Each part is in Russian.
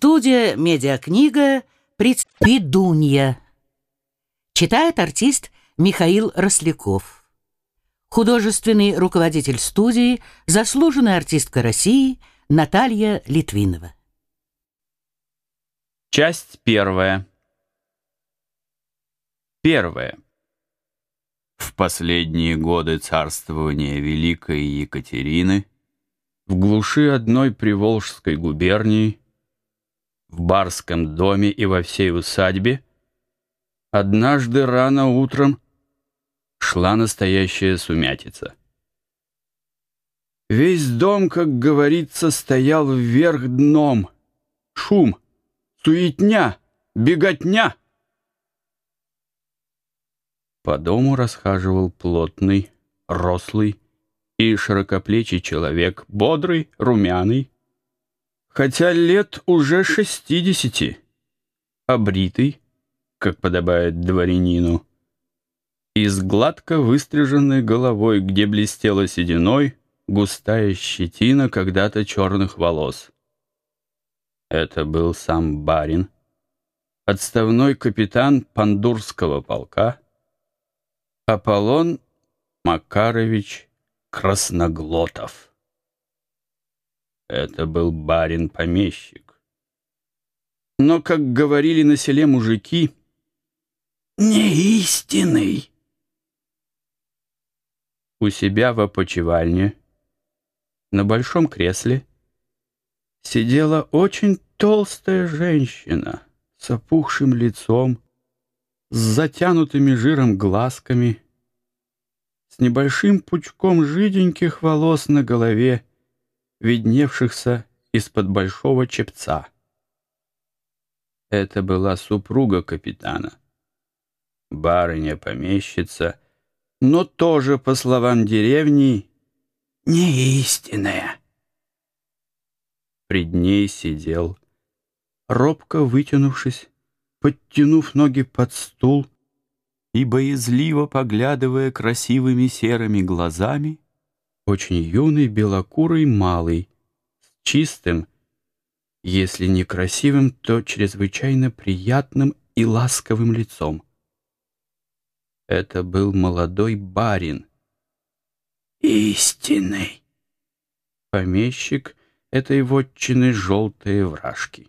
Студия «Медиакнига» «Предпедунья». Читает артист Михаил Росляков. Художественный руководитель студии, заслуженная артистка России Наталья Литвинова. Часть первая. Первое. В последние годы царствования Великой Екатерины в глуши одной Приволжской губернии в барском доме и во всей усадьбе, однажды рано утром шла настоящая сумятица. Весь дом, как говорится, стоял вверх дном. Шум, суетня, беготня. По дому расхаживал плотный, рослый и широкоплечий человек, бодрый, румяный, хотя лет уже шестидесяти, обритый, как подобает дворянину, и с гладко выстриженной головой, где блестела сединой густая щетина когда-то черных волос. Это был сам барин, отставной капитан пандурского полка Аполлон Макарович Красноглотов. Это был барин-помещик. Но, как говорили на селе мужики, не истинный. У себя в опочивальне, на большом кресле, сидела очень толстая женщина с опухшим лицом, с затянутыми жиром глазками, с небольшим пучком жиденьких волос на голове видневшихся из-под большого чепца. Это была супруга капитана, барыня-помещица, но тоже, по словам деревни, не истинная. Пред ней сидел, робко вытянувшись, подтянув ноги под стул и боязливо поглядывая красивыми серыми глазами, очень юный, белокурый, малый, с чистым, если не красивым, то чрезвычайно приятным и ласковым лицом. Это был молодой барин. Истинный. Помещик этой вотчины желтые вражки.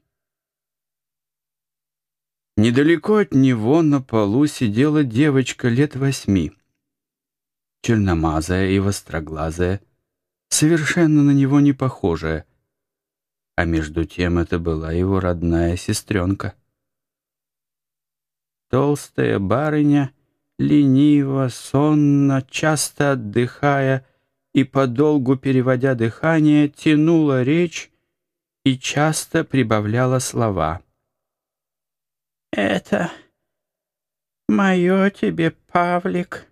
Недалеко от него на полу сидела девочка лет восьми черномазая и востроглазая, совершенно на него не похожая. А между тем это была его родная сестренка. Толстая барыня, лениво, сонно, часто отдыхая и подолгу переводя дыхание, тянула речь и часто прибавляла слова. «Это мое тебе, Павлик»,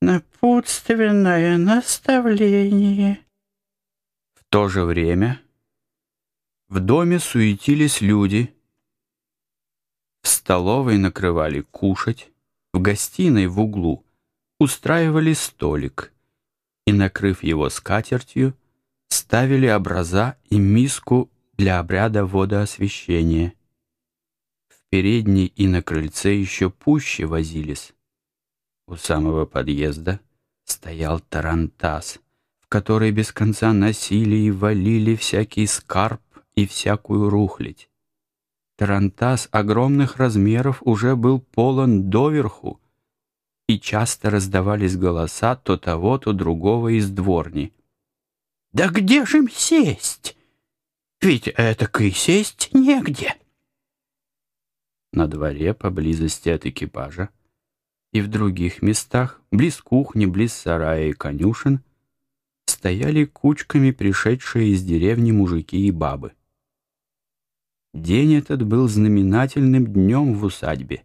напутственное наставление. В то же время в доме суетились люди. В столовой накрывали кушать, в гостиной в углу устраивали столик и, накрыв его скатертью, ставили образа и миску для обряда водоосвящения. В передней и на крыльце еще пуще возились. У самого подъезда стоял тарантас, в который без конца носили и валили всякий скарб и всякую рухлядь. Тарантас огромных размеров уже был полон доверху, и часто раздавались голоса то того, то другого из дворни. «Да где же им сесть? Ведь этак и сесть негде!» На дворе, поблизости от экипажа, и в других местах, близ кухни, близ сарая и конюшен, стояли кучками пришедшие из деревни мужики и бабы. День этот был знаменательным днем в усадьбе.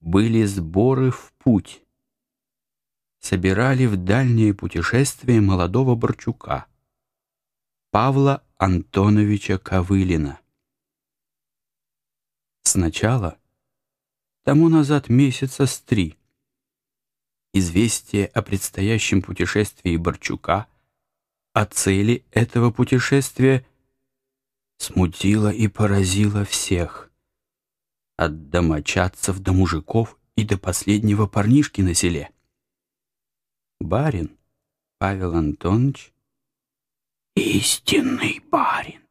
Были сборы в путь. Собирали в дальнее путешествие молодого Борчука, Павла Антоновича Ковылина. Сначала — тому назад месяца с три. Известие о предстоящем путешествии Борчука, о цели этого путешествия смутило и поразило всех, от домочадцев до мужиков и до последнего парнишки на селе. Барин Павел Антонович, истинный барин,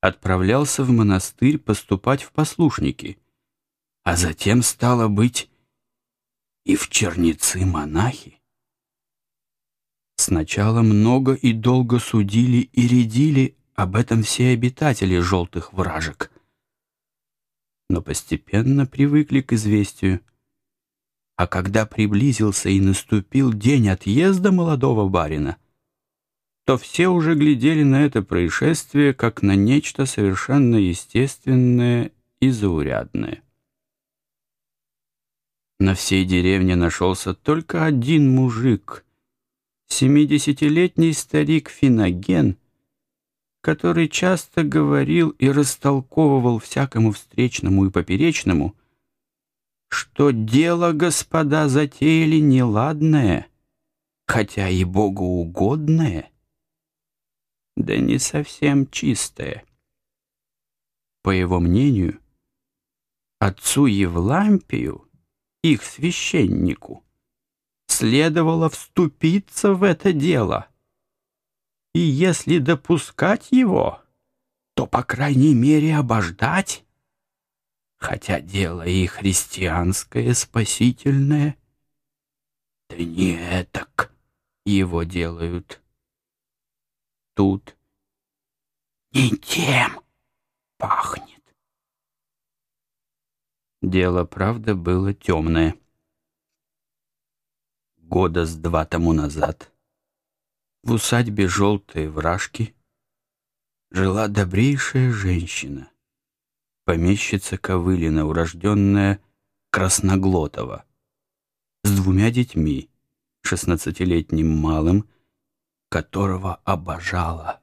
отправлялся в монастырь поступать в послушники, а затем, стало быть, и в черницы-монахи. Сначала много и долго судили и рядили об этом все обитатели желтых вражек, но постепенно привыкли к известию, а когда приблизился и наступил день отъезда молодого барина, то все уже глядели на это происшествие как на нечто совершенно естественное и заурядное. На всей деревне нашелся только один мужик, семидесятилетний старик Финоген, который часто говорил и растолковывал всякому встречному и поперечному, что дело, господа, затеяли неладное, хотя и богоугодное, да не совсем чистое. По его мнению, отцу Евлампию их священнику, следовало вступиться в это дело. И если допускать его, то, по крайней мере, обождать, хотя дело и христианское, спасительное, да не этак его делают. Тут не тем пахнет. Дело, правда, было темное. Года с два тому назад в усадьбе «Желтые вражки» жила добрейшая женщина, помещица Ковылина, урожденная Красноглотова, с двумя детьми, шестнадцатилетним малым, которого обожала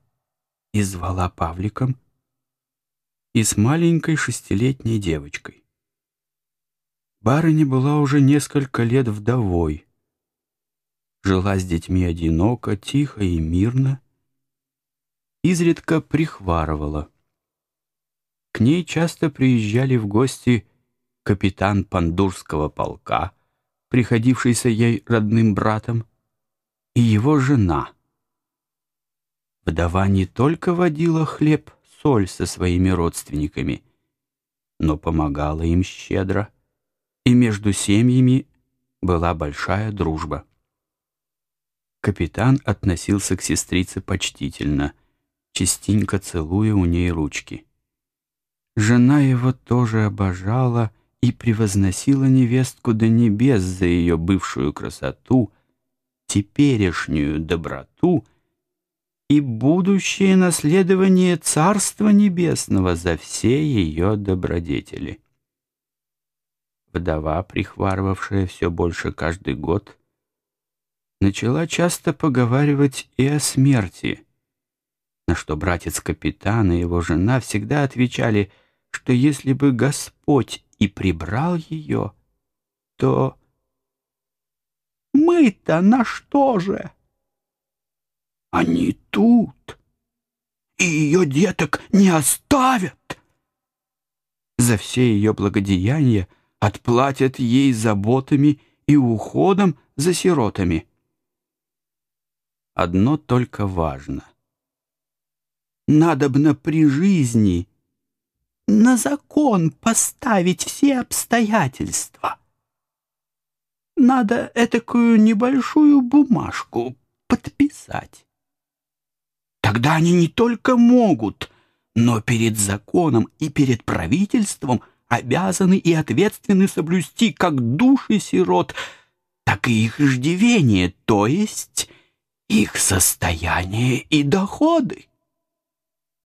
и звала Павликом, и с маленькой шестилетней девочкой. Барыня была уже несколько лет вдовой. Жила с детьми одиноко, тихо и мирно. Изредка прихварывала. К ней часто приезжали в гости капитан пандурского полка, приходившийся ей родным братом, и его жена. Вдова не только водила хлеб, соль со своими родственниками, но помогала им щедро и между семьями была большая дружба. Капитан относился к сестрице почтительно, частенько целуя у ней ручки. Жена его тоже обожала и превозносила невестку до небес за ее бывшую красоту, теперешнюю доброту и будущее наследование Царства Небесного за все ее добродетели. Вдова, прихварывавшая все больше каждый год, начала часто поговаривать и о смерти, на что братец-капитан и его жена всегда отвечали, что если бы Господь и прибрал ее, то мы-то на что же? Они тут, и ее деток не оставят. За все ее благодеяния отплатят ей заботами и уходом за сиротами. Одно только важно. Надобно при жизни на закон поставить все обстоятельства. Надо этакую небольшую бумажку подписать. Тогда они не только могут, но перед законом и перед правительством – обязаны и ответственны соблюсти как души сирот, так и их иждивение, то есть их состояние и доходы.